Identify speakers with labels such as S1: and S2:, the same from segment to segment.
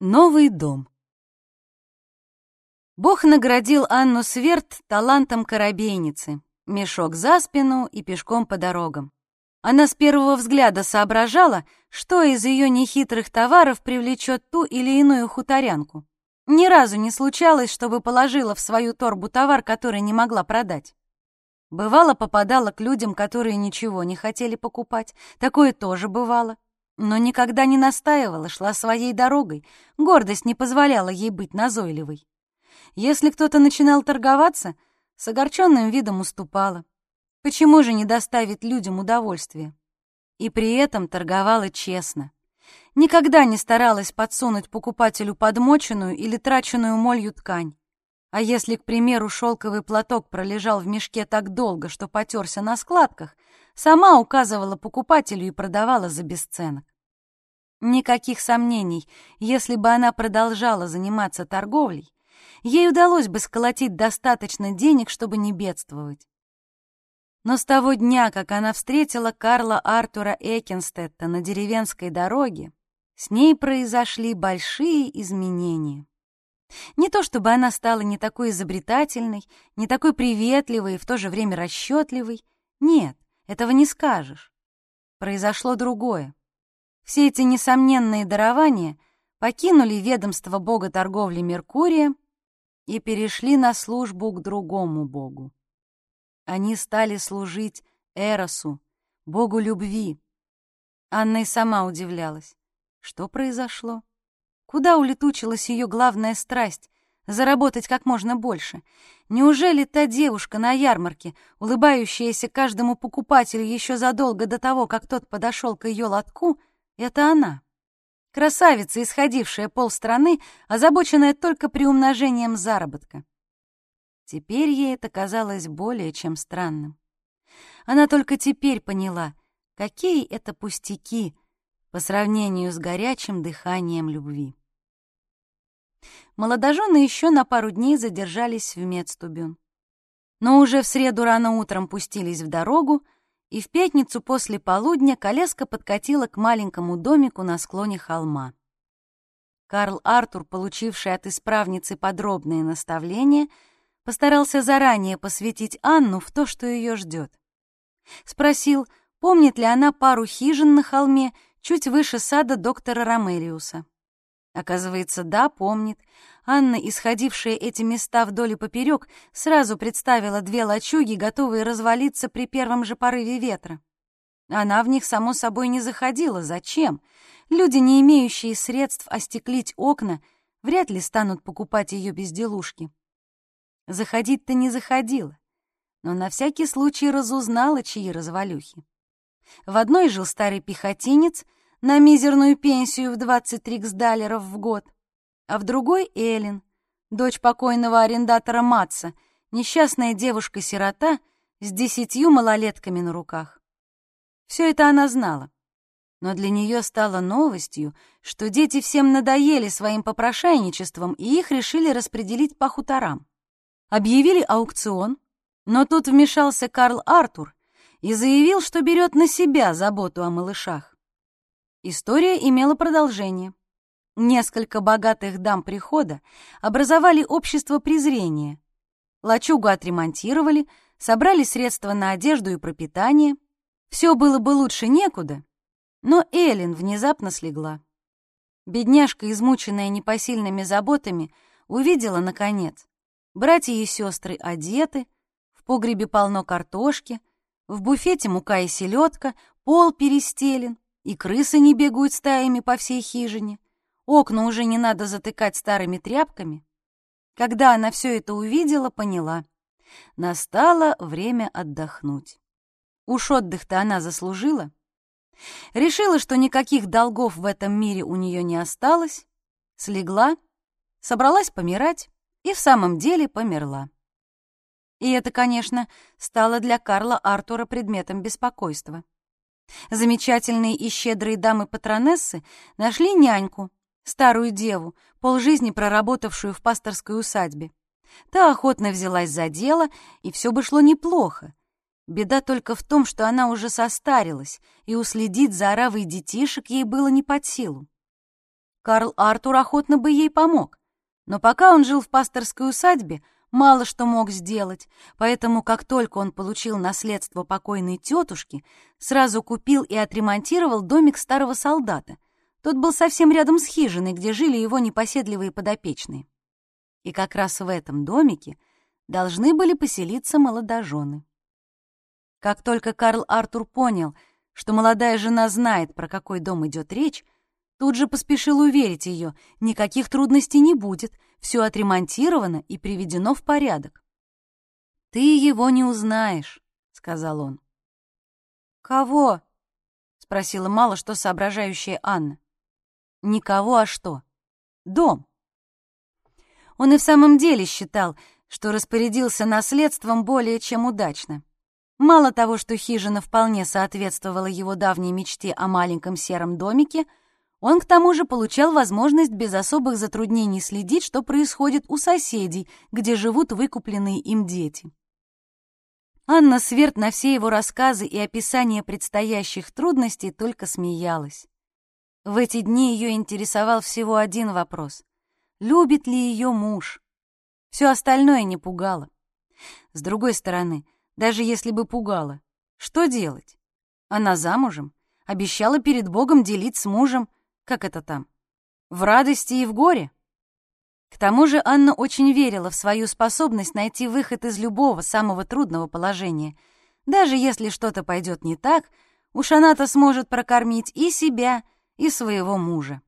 S1: Новый дом. Бог наградил Анну Сверд талантом корабейницы, мешок за спину и пешком по дорогам. Она с первого взгляда соображала, что из ее нехитрых товаров привлечет ту или иную хуторянку. Ни разу не случалось, чтобы положила в свою торбу товар, который не могла продать. Бывало, попадала к людям, которые ничего не хотели покупать. Такое тоже бывало но никогда не настаивала, шла своей дорогой, гордость не позволяла ей быть назойливой. Если кто-то начинал торговаться, с огорченным видом уступала. Почему же не доставить людям удовольствие? И при этом торговала честно. Никогда не старалась подсунуть покупателю подмоченную или траченную молью ткань. А если, к примеру, шелковый платок пролежал в мешке так долго, что потерся на складках, сама указывала покупателю и продавала за бесценок. Никаких сомнений, если бы она продолжала заниматься торговлей, ей удалось бы сколотить достаточно денег, чтобы не бедствовать. Но с того дня, как она встретила Карла Артура Экенстетта на деревенской дороге, с ней произошли большие изменения. Не то чтобы она стала не такой изобретательной, не такой приветливой и в то же время расчетливой. Нет, этого не скажешь. Произошло другое. Все эти несомненные дарования покинули ведомство бога торговли Меркурия и перешли на службу к другому богу. Они стали служить Эросу, богу любви. Анна и сама удивлялась. Что произошло? Куда улетучилась ее главная страсть — заработать как можно больше? Неужели та девушка на ярмарке, улыбающаяся каждому покупателю еще задолго до того, как тот подошел к ее лотку, это она. Красавица, исходившая полстраны, озабоченная только приумножением заработка. Теперь ей это казалось более чем странным. Она только теперь поняла, какие это пустяки по сравнению с горячим дыханием любви. Молодожены еще на пару дней задержались в Медстубюн. Но уже в среду рано утром пустились в дорогу, и в пятницу после полудня коляска подкатила к маленькому домику на склоне холма. Карл Артур, получивший от исправницы подробные наставления, постарался заранее посвятить Анну в то, что ее ждет. Спросил, помнит ли она пару хижин на холме чуть выше сада доктора Ромериуса. Оказывается, да, помнит. Анна, исходившая эти места вдоль и поперек, сразу представила две лачуги, готовые развалиться при первом же порыве ветра. Она в них, само собой, не заходила. Зачем? Люди, не имеющие средств остеклить окна, вряд ли станут покупать ее безделушки. Заходить-то не заходила, но на всякий случай разузнала, чьи развалюхи. В одной жил старый пехотинец — на мизерную пенсию в 23 гсдалеров в год, а в другой — Эллен, дочь покойного арендатора Матца, несчастная девушка-сирота с десятью малолетками на руках. Все это она знала. Но для нее стало новостью, что дети всем надоели своим попрошайничеством, и их решили распределить по хуторам. Объявили аукцион, но тут вмешался Карл Артур и заявил, что берет на себя заботу о малышах. История имела продолжение. Несколько богатых дам прихода образовали общество презрения. Лачугу отремонтировали, собрали средства на одежду и пропитание. Все было бы лучше некуда, но Эллен внезапно слегла. Бедняжка, измученная непосильными заботами, увидела, наконец, братья и сестры одеты, в погребе полно картошки, в буфете мука и селедка, пол перестелен, и крысы не бегают стаями по всей хижине, окна уже не надо затыкать старыми тряпками. Когда она все это увидела, поняла. Настало время отдохнуть. Уж отдых-то она заслужила. Решила, что никаких долгов в этом мире у нее не осталось, слегла, собралась помирать и в самом деле померла. И это, конечно, стало для Карла Артура предметом беспокойства. Замечательные и щедрые дамы-патронессы нашли няньку, старую деву, полжизни проработавшую в пасторской усадьбе. Та охотно взялась за дело, и все бы шло неплохо. Беда только в том, что она уже состарилась, и уследить за оравой детишек ей было не под силу. Карл Артур охотно бы ей помог, но пока он жил в пасторской усадьбе, мало что мог сделать, поэтому как только он получил наследство покойной тетушки, сразу купил и отремонтировал домик старого солдата. Тот был совсем рядом с хижиной, где жили его непоседливые подопечные. И как раз в этом домике должны были поселиться молодожены. Как только Карл Артур понял, что молодая жена знает, про какой дом идет речь, тут же поспешил уверить ее, никаких трудностей не будет, все отремонтировано и приведено в порядок. «Ты его не узнаешь», — сказал он. «Кого?» — спросила мало что соображающая Анна. «Никого, а что? Дом». Он и в самом деле считал, что распорядился наследством более чем удачно. Мало того, что хижина вполне соответствовала его давней мечте о маленьком сером домике, он к тому же получал возможность без особых затруднений следить, что происходит у соседей, где живут выкупленные им дети. Анна Сверд на все его рассказы и описания предстоящих трудностей только смеялась. В эти дни ее интересовал всего один вопрос — любит ли ее муж? Все остальное не пугало. С другой стороны, даже если бы пугало, что делать? Она замужем, обещала перед Богом делить с мужем, как это там, в радости и в горе. К тому же Анна очень верила в свою способность найти выход из любого самого трудного положения. Даже если что-то пойдет не так, уж она-то сможет прокормить и себя, и своего мужа.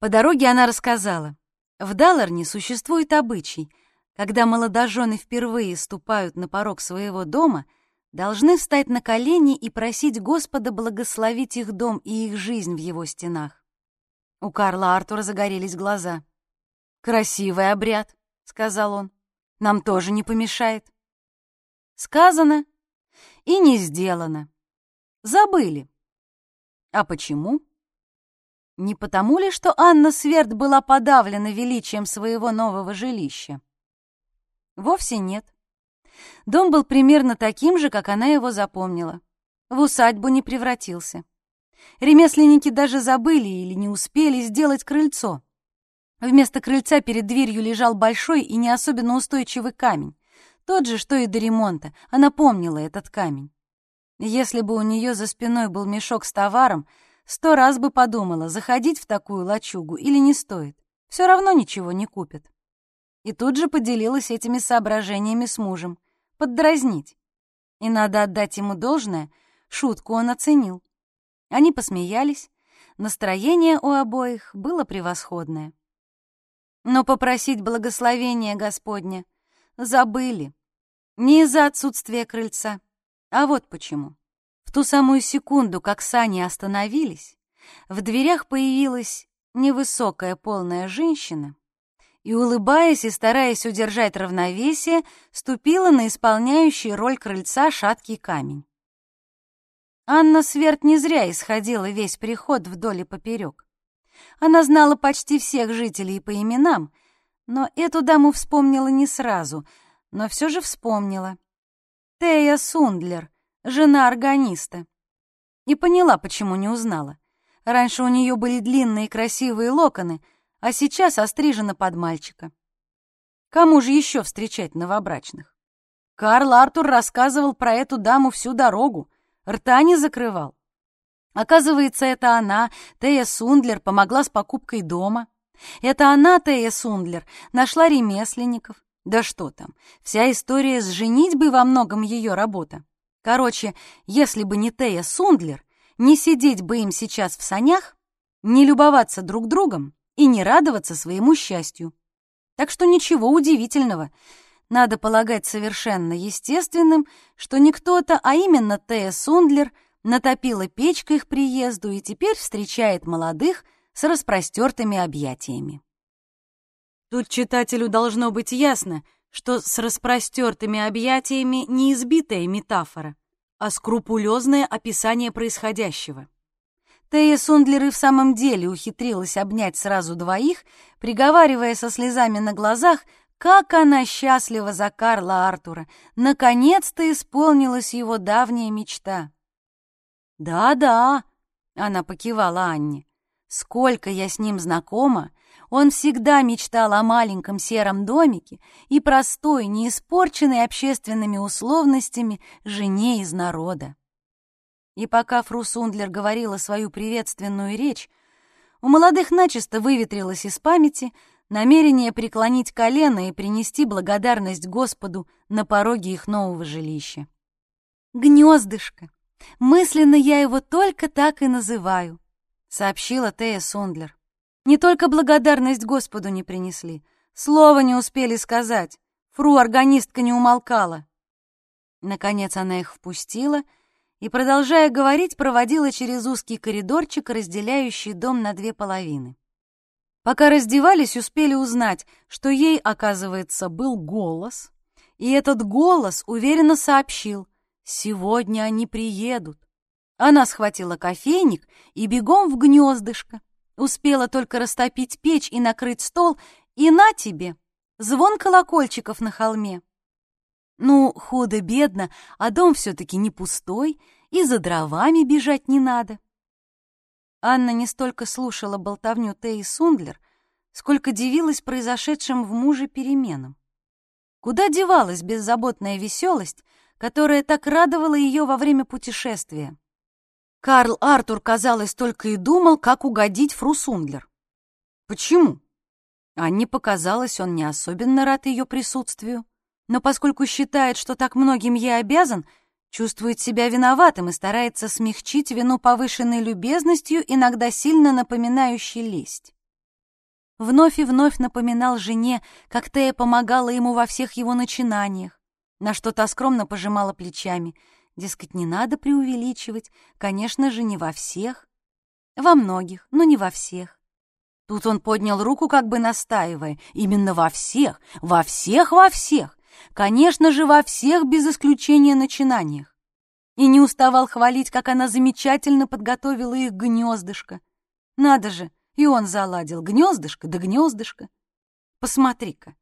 S1: По дороге она рассказала. В Далларне существует обычай — когда молодожены впервые ступают на порог своего дома, должны встать на колени и просить Господа благословить их дом и их жизнь в его стенах. У Карла Артура загорелись глаза. «Красивый обряд», — сказал он. «Нам тоже не помешает». Сказано и не сделано. Забыли. А почему? Не потому ли, что Анна Сверд была подавлена величием своего нового жилища? Вовсе нет. Дом был примерно таким же, как она его запомнила. В усадьбу не превратился. Ремесленники даже забыли или не успели сделать крыльцо. Вместо крыльца перед дверью лежал большой и не особенно устойчивый камень. Тот же, что и до ремонта. Она помнила этот камень. Если бы у нее за спиной был мешок с товаром, сто раз бы подумала, заходить в такую лачугу или не стоит. Все равно ничего не купят и тут же поделилась этими соображениями с мужем. Поддразнить. И надо отдать ему должное, шутку он оценил. Они посмеялись, настроение у обоих было превосходное. Но попросить благословения Господня забыли. Не из-за отсутствия крыльца, а вот почему. В ту самую секунду, как сани остановились, в дверях появилась невысокая полная женщина и, улыбаясь и стараясь удержать равновесие, ступила на исполняющий роль крыльца шаткий камень. Анна Сверд не зря исходила весь приход вдоль и поперек. Она знала почти всех жителей по именам, но эту даму вспомнила не сразу, но все же вспомнила. Тея Сундлер, жена органиста. И поняла, почему не узнала. Раньше у нее были длинные красивые локоны — а сейчас острижена под мальчика. Кому же еще встречать новобрачных? Карл Артур рассказывал про эту даму всю дорогу, рта не закрывал. Оказывается, это она, Тея Сундлер, помогла с покупкой дома. Это она, Тея Сундлер, нашла ремесленников. Да что там, вся история с женитьбой во многом ее работа. Короче, если бы не Тея Сундлер, не сидеть бы им сейчас в санях, не любоваться друг другом, и не радоваться своему счастью. Так что ничего удивительного. Надо полагать совершенно естественным, что не кто-то, а именно Тея Сундлер натопила печь к их приезду и теперь встречает молодых с распростертыми объятиями. Тут читателю должно быть ясно, что с распростертыми объятиями не избитая метафора, а скрупулезное описание происходящего. Тея Сундлер и в самом деле ухитрилась обнять сразу двоих, приговаривая со слезами на глазах, как она счастлива за Карла Артура. Наконец-то исполнилась его давняя мечта. «Да-да», — она покивала Анне, Сколько я с ним знакома, он всегда мечтал о маленьком сером домике и простой, не испорченной общественными условностями жене из народа. И пока Фру Сундлер говорила свою приветственную речь, у молодых начисто выветрилось из памяти намерение преклонить колено и принести благодарность Господу на пороге их нового жилища. «Гнездышко! Мысленно я его только так и называю», — сообщила Тея Сундлер. Не только благодарность Господу не принесли, слова не успели сказать, фру-органистка не умолкала. Наконец она их впустила и, продолжая говорить, проводила через узкий коридорчик, разделяющий дом на две половины. Пока раздевались, успели узнать, что ей, оказывается, был голос, и этот голос уверенно сообщил «Сегодня они приедут». Она схватила кофейник и бегом в гнездышко. Успела только растопить печь и накрыть стол, и на тебе, звон колокольчиков на холме. Ну, худо-бедно, а дом все-таки не пустой, и за дровами бежать не надо. Анна не столько слушала болтовню Теи Сундлер, сколько дивилась произошедшим в муже переменам. Куда девалась беззаботная веселость, которая так радовала ее во время путешествия? Карл Артур, казалось, только и думал, как угодить Фру Сундлер. Почему? Анне показалось, он не особенно рад ее присутствию, но поскольку считает, что так многим ей обязан, чувствует себя виноватым и старается смягчить вину повышенной любезностью, иногда сильно напоминающей лесть. Вновь и вновь напоминал жене, как Тея помогала ему во всех его начинаниях, на что та скромно пожимала плечами — Дескать, не надо преувеличивать, конечно же, не во всех. Во многих, но не во всех. Тут он поднял руку, как бы настаивая. Именно во всех, во всех, во всех. Конечно же, во всех, без исключения начинаниях. И не уставал хвалить, как она замечательно подготовила их гнездышко. Надо же, и он заладил гнездышко да гнездышко. Посмотри-ка,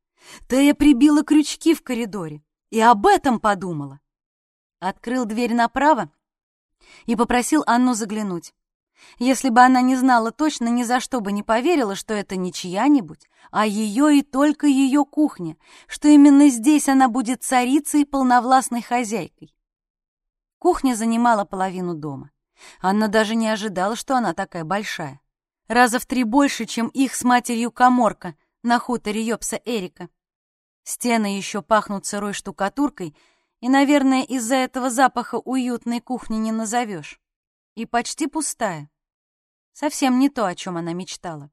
S1: Тея прибила крючки в коридоре и об этом подумала открыл дверь направо и попросил Анну заглянуть. Если бы она не знала точно, ни за что бы не поверила, что это не чья-нибудь, а ее и только ее кухня, что именно здесь она будет царицей и полновластной хозяйкой. Кухня занимала половину дома. Анна даже не ожидала, что она такая большая. Раза в три больше, чем их с матерью коморка на хуторе Йопса Эрика. Стены еще пахнут сырой штукатуркой — и, наверное, из-за этого запаха уютной кухни не назовешь. И почти пустая. Совсем не то, о чем она мечтала.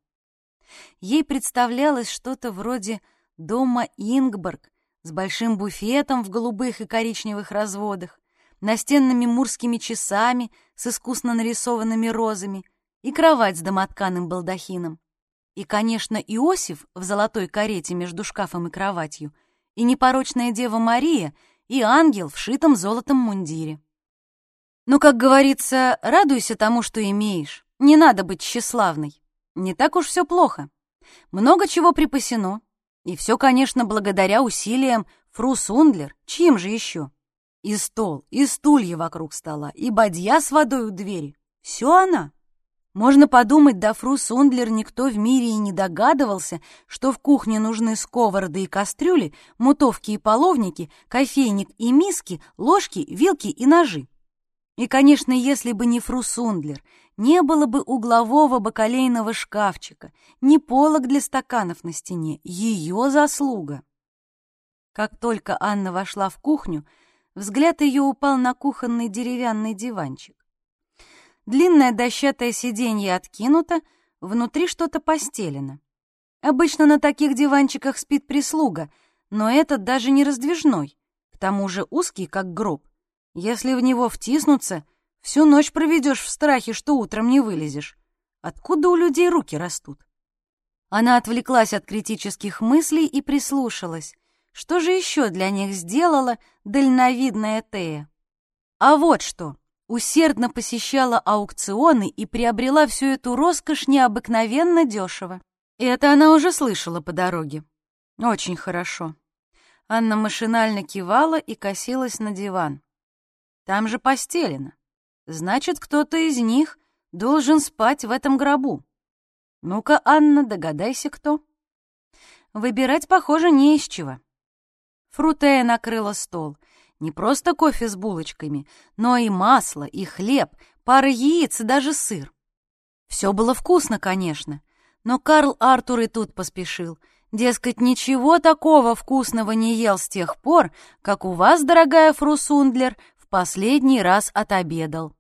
S1: Ей представлялось что-то вроде дома Ингборг с большим буфетом в голубых и коричневых разводах, настенными мурскими часами с искусно нарисованными розами и кровать с домотканым балдахином. И, конечно, Иосиф в золотой карете между шкафом и кроватью, и непорочная Дева Мария — и ангел в шитом золотом мундире. Ну, как говорится, радуйся тому, что имеешь. Не надо быть тщеславной. Не так уж все плохо. Много чего припасено. И все, конечно, благодаря усилиям Фру Сундлер, чьим же еще? И стол, и стулья вокруг стола, и бадья с водой у двери. Все она. Можно подумать, да Фру Сундлер никто в мире и не догадывался, что в кухне нужны сковороды и кастрюли, мутовки и половники, кофейник и миски, ложки, вилки и ножи. И, конечно, если бы не Фру Сундлер, не было бы углового бакалейного шкафчика, ни полок для стаканов на стене, ее заслуга. Как только Анна вошла в кухню, взгляд ее упал на кухонный деревянный диванчик. Длинное дощатое сиденье откинуто, внутри что-то постелено. Обычно на таких диванчиках спит прислуга, но этот даже не раздвижной, к тому же узкий, как гроб. Если в него втиснуться, всю ночь проведешь в страхе, что утром не вылезешь. Откуда у людей руки растут? Она отвлеклась от критических мыслей и прислушалась. Что же еще для них сделала дальновидная Тея? А вот что усердно посещала аукционы и приобрела всю эту роскошь необыкновенно дешево. И это она уже слышала по дороге. Очень хорошо. Анна машинально кивала и косилась на диван. Там же постелено. Значит, кто-то из них должен спать в этом гробу. Ну-ка, Анна, догадайся, кто. Выбирать, похоже, не из чего. Фрутея накрыла стол. Не просто кофе с булочками, но и масло, и хлеб, пара яиц и даже сыр. Все было вкусно, конечно, но Карл Артур и тут поспешил. Дескать, ничего такого вкусного не ел с тех пор, как у вас, дорогая фру Сундлер, последний раз отобедал.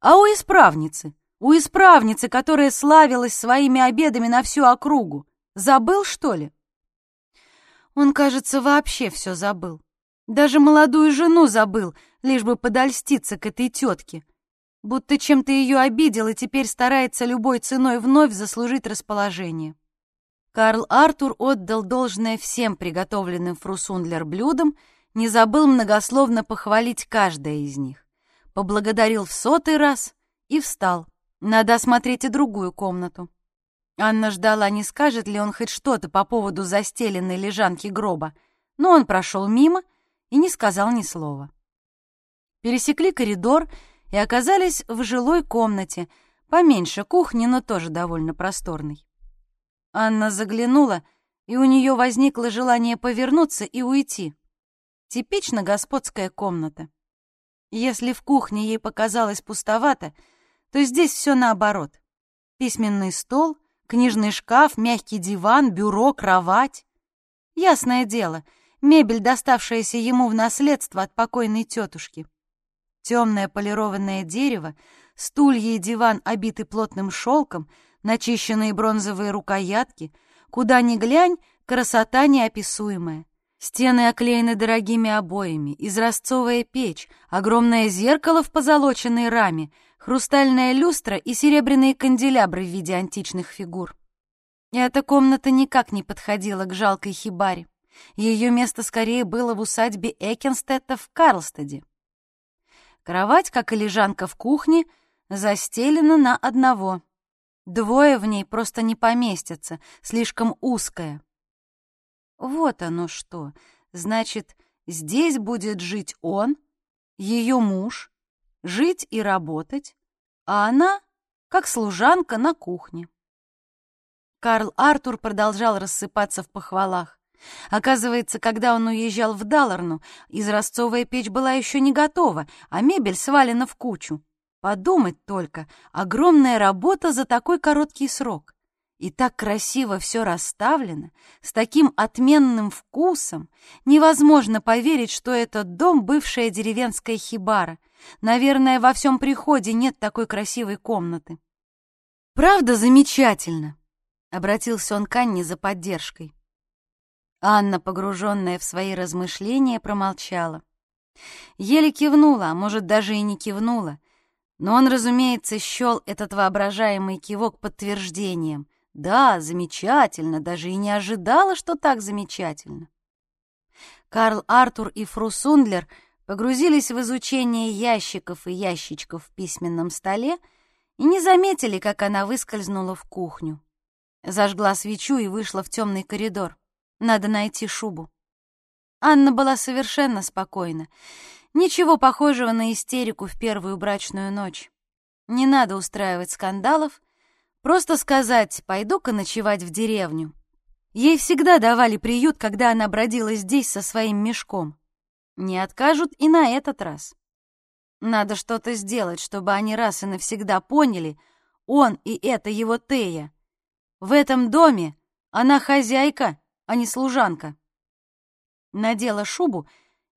S1: А у исправницы, у исправницы, которая славилась своими обедами на всю округу, забыл, что ли? Он, кажется, вообще все забыл. Даже молодую жену забыл, лишь бы подольститься к этой тетке. Будто чем-то ее обидел и теперь старается любой ценой вновь заслужить расположение. Карл Артур отдал должное всем приготовленным фрусундлер блюдам, не забыл многословно похвалить каждое из них. Поблагодарил в сотый раз и встал. Надо осмотреть и другую комнату. Анна ждала, не скажет ли он хоть что-то по поводу застеленной лежанки гроба, но он прошел мимо и не сказал ни слова. Пересекли коридор и оказались в жилой комнате, поменьше кухни, но тоже довольно просторной. Анна заглянула, и у нее возникло желание повернуться и уйти. Типично господская комната. Если в кухне ей показалось пустовато, то здесь все наоборот. Письменный стол — Книжный шкаф, мягкий диван, бюро, кровать. Ясное дело, мебель, доставшаяся ему в наследство от покойной тетушки. Темное полированное дерево, стулья и диван обиты плотным шелком, начищенные бронзовые рукоятки. Куда ни глянь, красота неописуемая. Стены оклеены дорогими обоями, изразцовая печь, огромное зеркало в позолоченной раме — хрустальная люстра и серебряные канделябры в виде античных фигур. И эта комната никак не подходила к жалкой хибаре. Ее место скорее было в усадьбе Экенстетта в Карлстеде. Кровать, как и лежанка в кухне, застелена на одного. Двое в ней просто не поместятся, слишком узкая. Вот оно что. Значит, здесь будет жить он, ее муж, жить и работать, а она как служанка на кухне. Карл Артур продолжал рассыпаться в похвалах. Оказывается, когда он уезжал в Далларну, изразцовая печь была еще не готова, а мебель свалена в кучу. Подумать только, огромная работа за такой короткий срок. И так красиво все расставлено, с таким отменным вкусом. Невозможно поверить, что этот дом — бывшая деревенская хибара. Наверное, во всем приходе нет такой красивой комнаты. «Правда замечательно?» — обратился он к Анне за поддержкой. Анна, погруженная в свои размышления, промолчала. Еле кивнула, а может, даже и не кивнула. Но он, разумеется, счел этот воображаемый кивок подтверждением — да, замечательно, даже и не ожидала, что так замечательно. Карл Артур и Фру Сундлер погрузились в изучение ящиков и ящичков в письменном столе и не заметили, как она выскользнула в кухню. Зажгла свечу и вышла в темный коридор. Надо найти шубу. Анна была совершенно спокойна. Ничего похожего на истерику в первую брачную ночь. Не надо устраивать скандалов, Просто сказать «пойду-ка ночевать в деревню». Ей всегда давали приют, когда она бродила здесь со своим мешком. Не откажут и на этот раз. Надо что-то сделать, чтобы они раз и навсегда поняли, он и это его Тея. В этом доме она хозяйка, а не служанка. Надела шубу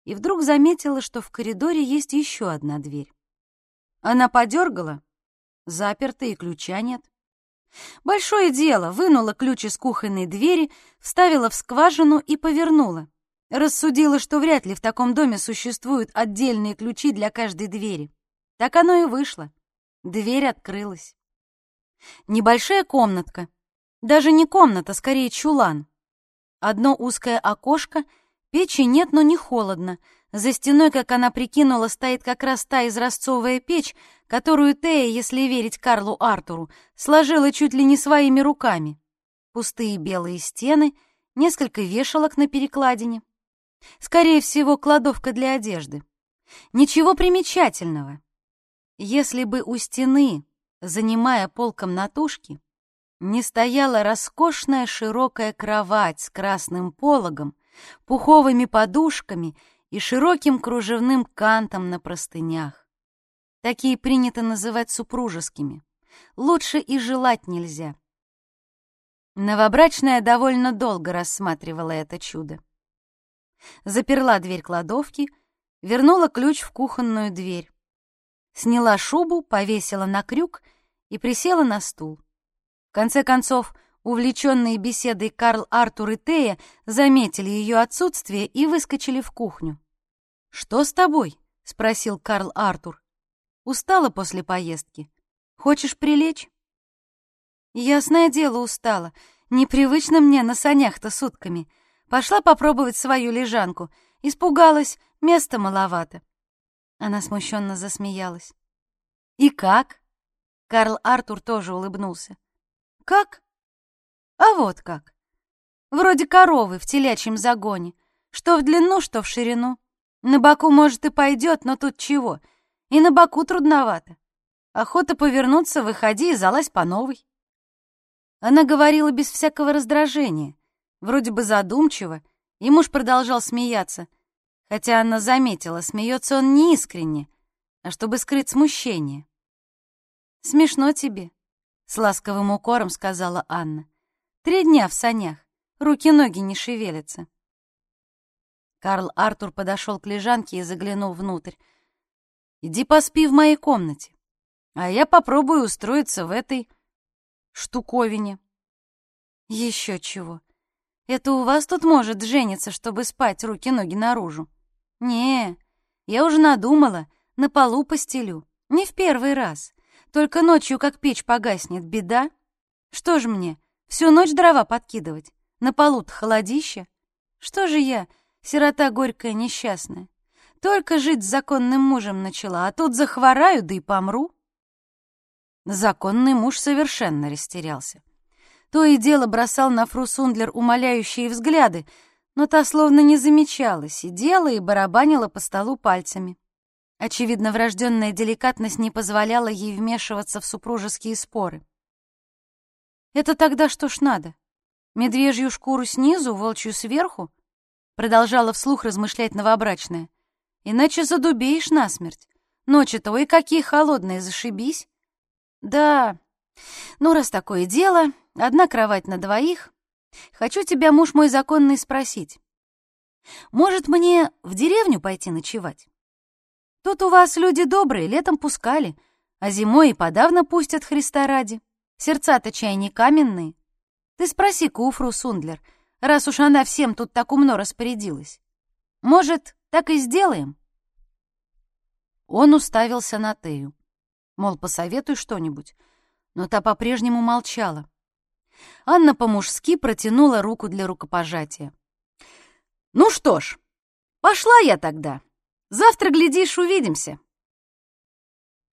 S1: и вдруг заметила, что в коридоре есть еще одна дверь. Она подергала, заперта и ключа нет. Большое дело, вынула ключ из кухонной двери, вставила в скважину и повернула. Рассудила, что вряд ли в таком доме существуют отдельные ключи для каждой двери. Так оно и вышло. Дверь открылась. Небольшая комнатка. Даже не комната, скорее чулан. Одно узкое окошко, печи нет, но не холодно — за стеной, как она прикинула, стоит как раз та изразцовая печь, которую Тея, если верить Карлу Артуру, сложила чуть ли не своими руками. Пустые белые стены, несколько вешалок на перекладине. Скорее всего, кладовка для одежды. Ничего примечательного. Если бы у стены, занимая пол комнатушки, не стояла роскошная широкая кровать с красным пологом, пуховыми подушками и широким кружевным кантом на простынях. Такие принято называть супружескими. Лучше и желать нельзя. Новобрачная довольно долго рассматривала это чудо. Заперла дверь кладовки, вернула ключ в кухонную дверь. Сняла шубу, повесила на крюк и присела на стул. В конце концов, увлеченные беседой Карл Артур и Тея заметили ее отсутствие и выскочили в кухню. «Что с тобой?» — спросил Карл Артур. «Устала после поездки? Хочешь прилечь?» «Ясное дело, устала. Непривычно мне на санях-то сутками. Пошла попробовать свою лежанку. Испугалась, места маловато». Она смущенно засмеялась. «И как?» Карл Артур тоже улыбнулся. «Как?» «А вот как. Вроде коровы в телячьем загоне. Что в длину, что в ширину. На боку, может, и пойдет, но тут чего? И на боку трудновато. Охота повернуться, выходи и залазь по новой. Она говорила без всякого раздражения, вроде бы задумчиво, и муж продолжал смеяться, хотя она заметила, смеется он не искренне, а чтобы скрыть смущение. «Смешно тебе», — с ласковым укором сказала Анна. «Три дня в санях, руки-ноги не шевелятся». Карл Артур подошел к лежанке и заглянул внутрь. «Иди поспи в моей комнате, а я попробую устроиться в этой штуковине». «Еще чего. Это у вас тут может жениться, чтобы спать руки-ноги наружу?» «Не, я уже надумала, на полу постелю. Не в первый раз. Только ночью, как печь погаснет, беда. Что ж мне, всю ночь дрова подкидывать? На полу-то холодище. Что же я, Сирота горькая, несчастная. Только жить с законным мужем начала, а тут захвораю, да и помру. Законный муж совершенно растерялся. То и дело бросал на фру Сундлер умоляющие взгляды, но та словно не замечала, сидела и барабанила по столу пальцами. Очевидно, врожденная деликатность не позволяла ей вмешиваться в супружеские споры. «Это тогда что ж надо? Медвежью шкуру снизу, волчью сверху? Продолжала вслух размышлять новобрачная. Иначе задубеешь насмерть. Ночи-то, ой, какие холодные, зашибись. Да, ну, раз такое дело, одна кровать на двоих. Хочу тебя, муж мой законный, спросить. Может, мне в деревню пойти ночевать? Тут у вас люди добрые, летом пускали, а зимой и подавно пустят Христа ради. Сердца-то чай не каменные. Ты спроси Куфру Сундлер — раз уж она всем тут так умно распорядилась. Может, так и сделаем?» Он уставился на Тею. Мол, посоветуй что-нибудь. Но та по-прежнему молчала. Анна по-мужски протянула руку для рукопожатия. «Ну что ж, пошла я тогда. Завтра, глядишь, увидимся».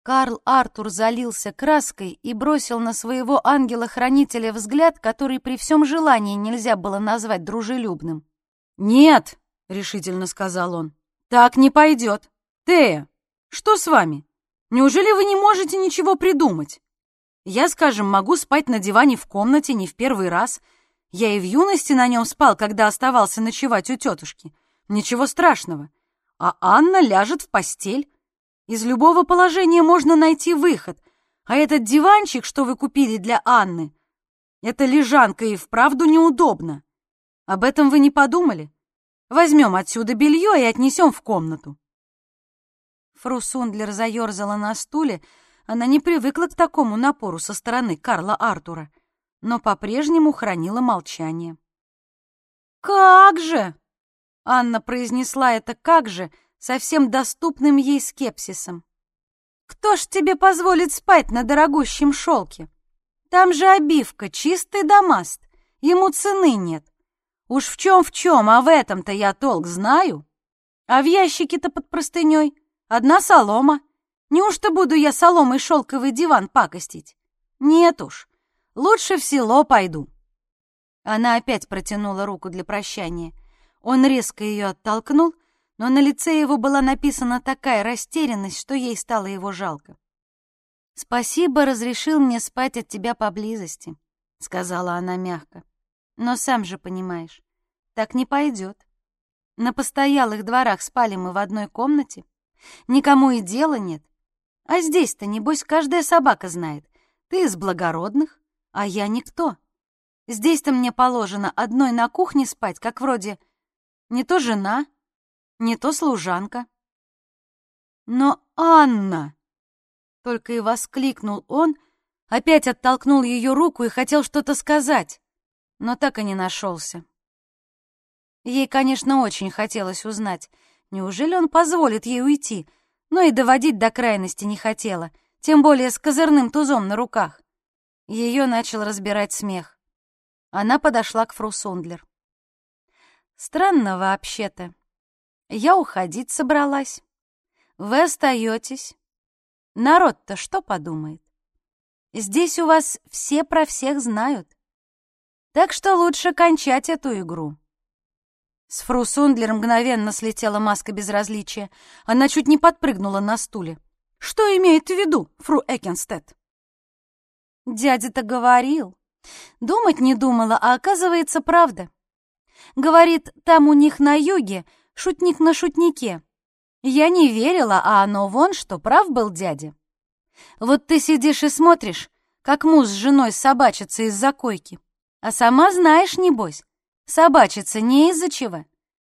S1: Карл Артур залился краской и бросил на своего ангела-хранителя взгляд, который при всем желании нельзя было назвать дружелюбным. «Нет», — решительно сказал он, — «так не пойдет. Тея, что с вами? Неужели вы не можете ничего придумать? Я, скажем, могу спать на диване в комнате не в первый раз. Я и в юности на нем спал, когда оставался ночевать у тетушки. Ничего страшного. А Анна ляжет в постель, из любого положения можно найти выход, а этот диванчик, что вы купили для Анны, эта лежанка и вправду неудобно. Об этом вы не подумали? Возьмем отсюда белье и отнесем в комнату. Фру Сундлер заерзала на стуле, она не привыкла к такому напору со стороны Карла Артура, но по-прежнему хранила молчание. «Как же!» — Анна произнесла это «как же», совсем доступным ей скепсисом. «Кто ж тебе позволит спать на дорогущем шелке? Там же обивка, чистый дамаст, ему цены нет. Уж в чем в чем, а в этом-то я толк знаю. А в ящике-то под простыней одна солома. Неужто буду я соломой шелковый диван пакостить? Нет уж, лучше в село пойду». Она опять протянула руку для прощания. Он резко ее оттолкнул но на лице его была написана такая растерянность, что ей стало его жалко. «Спасибо, разрешил мне спать от тебя поблизости», — сказала она мягко. «Но сам же понимаешь, так не пойдет. На постоялых дворах спали мы в одной комнате, никому и дела нет. А здесь-то, небось, каждая собака знает. Ты из благородных, а я никто. Здесь-то мне положено одной на кухне спать, как вроде не то жена, не то служанка. Но Анна! Только и воскликнул он, опять оттолкнул ее руку и хотел что-то сказать, но так и не нашелся. Ей, конечно, очень хотелось узнать, неужели он позволит ей уйти, но и доводить до крайности не хотела, тем более с козырным тузом на руках. Ее начал разбирать смех. Она подошла к фру Сундлер. «Странно вообще-то. Я уходить собралась. Вы остаетесь. Народ-то что подумает? Здесь у вас все про всех знают. Так что лучше кончать эту игру». С фру Сундлер мгновенно слетела маска безразличия. Она чуть не подпрыгнула на стуле. «Что имеет в виду, фру Экенстед?» «Дядя-то говорил. Думать не думала, а оказывается правда. Говорит, там у них на юге шутник на шутнике. Я не верила, а оно вон что, прав был дядя. Вот ты сидишь и смотришь, как муж с женой собачится из-за койки. А сама знаешь, небось, собачится не из-за чего.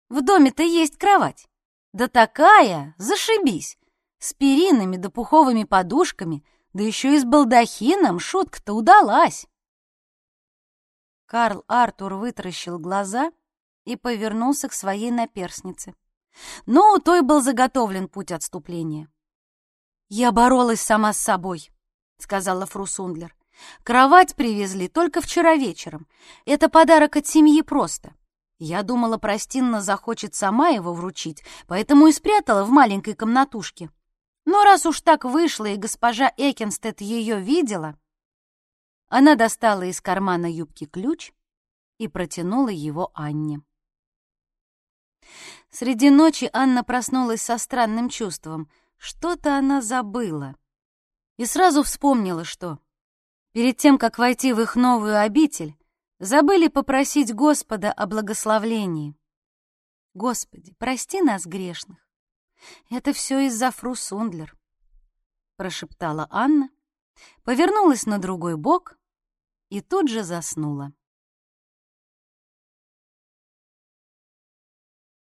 S1: В доме-то есть кровать. Да такая, зашибись, с перинами да пуховыми подушками, да еще и с балдахином, шутка-то удалась. Карл Артур вытаращил глаза и повернулся к своей наперснице. Но у той был заготовлен путь отступления. «Я боролась сама с собой», — сказала фру Сундлер. «Кровать привезли только вчера вечером. Это подарок от семьи просто. Я думала, Простинна захочет сама его вручить, поэтому и спрятала в маленькой комнатушке. Но раз уж так вышло, и госпожа Экенстед ее видела, она достала из кармана юбки ключ и протянула его Анне. Среди ночи Анна проснулась со странным чувством. Что-то она забыла. И сразу вспомнила, что перед тем, как войти в их новую обитель, забыли попросить Господа о благословлении. Господи, прости нас, грешных. Это все из-за фру Сундлер, прошептала Анна, повернулась на другой бок и тут же заснула.